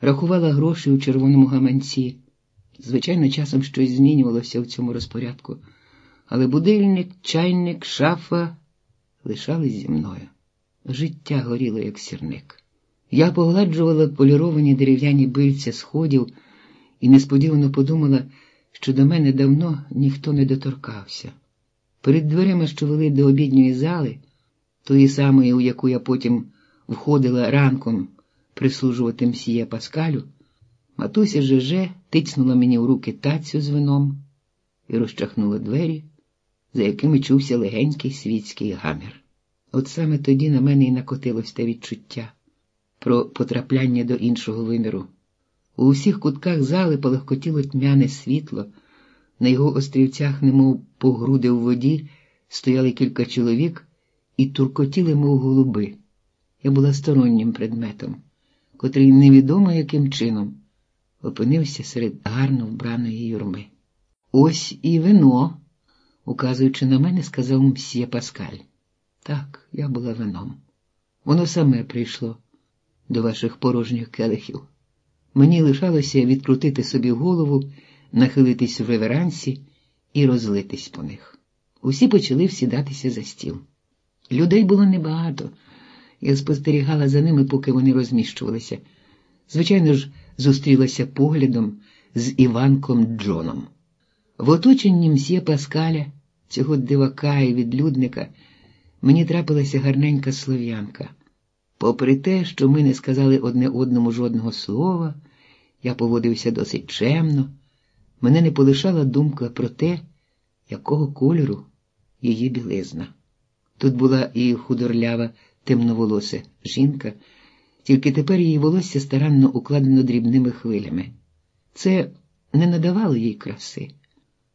рахувала гроші у червоному гаманці. Звичайно, часом щось змінювалося в цьому розпорядку, але будильник, чайник, шафа лишались зі мною. Життя горіло, як сірник. Я погладжувала поліровані дерев'яні бильця сходів і несподівано подумала, що до мене давно ніхто не доторкався. Перед дверима, що вели до обідньої зали, тої самої, у яку я потім входила ранком прислужувати мсьє Паскалю, матуся Жеже тицнула мені в руки тацю з вином і розчахнула двері, за якими чувся легенький світський гамір. От саме тоді на мене і накотилось те відчуття про потрапляння до іншого виміру. У усіх кутках зали полегкотіло тьмяне світло, на його острівцях, немов по груди в воді, стояли кілька чоловік і туркотіли, мов голуби. Я була стороннім предметом, котрий невідомо яким чином опинився серед гарно вбраної юрми. Ось і вино, указуючи на мене, сказав мсьє Паскаль. Так, я була вином. Воно саме прийшло до ваших порожніх келихів. Мені лишалося відкрутити собі голову, нахилитись в реверансі і розлитись по них. Усі почали всідатися за стіл. Людей було небагато. Я спостерігала за ними, поки вони розміщувалися. Звичайно ж, зустрілася поглядом з Іванком Джоном. В оточенні мсьє Паскаля, цього дивака і відлюдника, мені трапилася гарненька слов'янка. Попри те, що ми не сказали одне одному жодного слова, я поводився досить чемно, мене не полишала думка про те, якого кольору її білизна. Тут була і худорлява темноволоса жінка, тільки тепер її волосся старанно укладено дрібними хвилями. Це не надавало їй краси.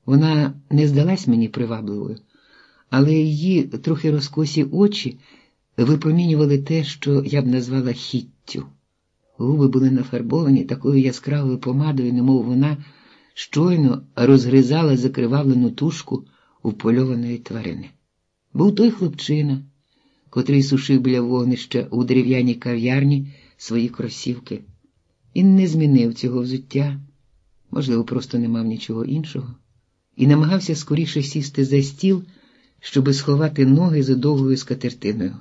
Вона не здалась мені привабливою, але її трохи розкосі очі випромінювали те, що я б назвала хіттю. Губи були нафарбовані такою яскравою помадою, немов вона щойно розгризала закривавлену тушку впольованої тварини. Був той хлопчина, котрий сушив біля вогнища у дерев'яній кав'ярні свої кросівки. Він не змінив цього взуття, можливо, просто не мав нічого іншого, і намагався скоріше сісти за стіл, щоби сховати ноги за довгою скатертиною.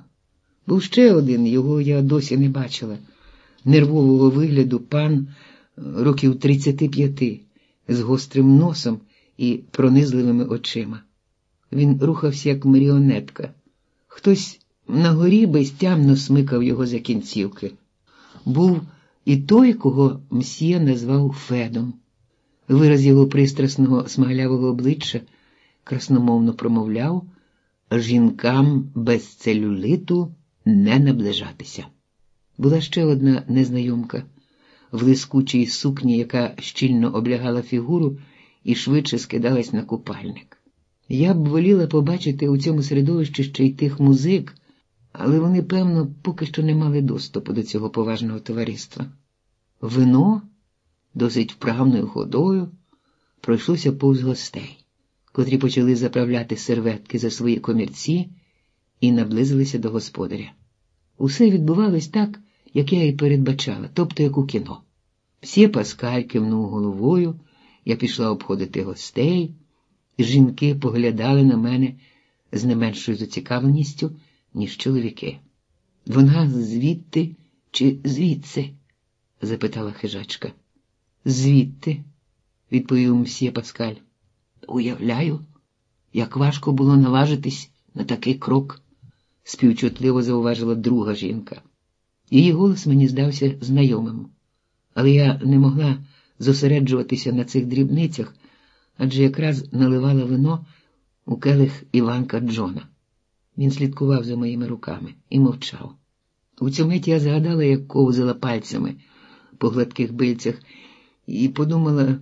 Був ще один, його я досі не бачила, нервового вигляду пан років 35, з гострим носом і пронизливими очима. Він рухався, як маріонетка. Хтось на горі безтямно смикав його за кінцівки. Був і той, кого мсьє назвав Федом. Вираз його пристрасного смаглявого обличчя красномовно промовляв жінкам без целюлиту не наближатися. Була ще одна незнайомка в лискучій сукні, яка щільно облягала фігуру і швидше скидалась на купальник. Я б воліла побачити у цьому середовищі ще й тих музик, але вони, певно, поки що не мали доступу до цього поважного товариства. Вино, досить вправною ходою, пройшлося повз гостей, котрі почали заправляти серветки за свої комірці і наблизилися до господаря. Усе відбувалось так, як я і передбачала, тобто як у кіно. Всі Паскаль кивнув головою, я пішла обходити гостей, жінки поглядали на мене з не меншою зацікавленістю, ніж чоловіки. Вона звідти чи звідси? запитала хижачка. Звідти, відповів мсьє Паскаль. Уявляю, як важко було наважитись на такий крок, співчутливо зауважила друга жінка. Її голос мені здався знайомим, але я не могла зосереджуватися на цих дрібницях, адже якраз наливала вино у келих Іванка Джона. Він слідкував за моїми руками і мовчав. У цю мить я згадала, як ковзала пальцями по гладких бильцях, і подумала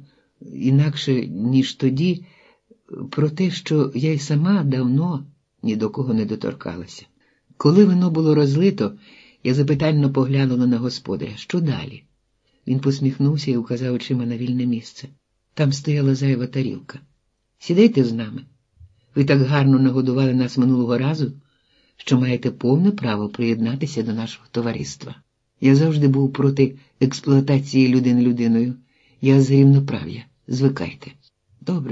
інакше, ніж тоді, про те, що я й сама давно ні до кого не доторкалася. Коли вино було розлито, я запитально поглянула на господаря. Що далі? Він посміхнувся і указав очима на вільне місце. Там стояла зайва тарілка. Сідайте з нами. Ви так гарно нагодували нас минулого разу, що маєте повне право приєднатися до нашого товариства. Я завжди був проти експлуатації людини людиною. Я за рівноправ'я. Звикайте. Добре.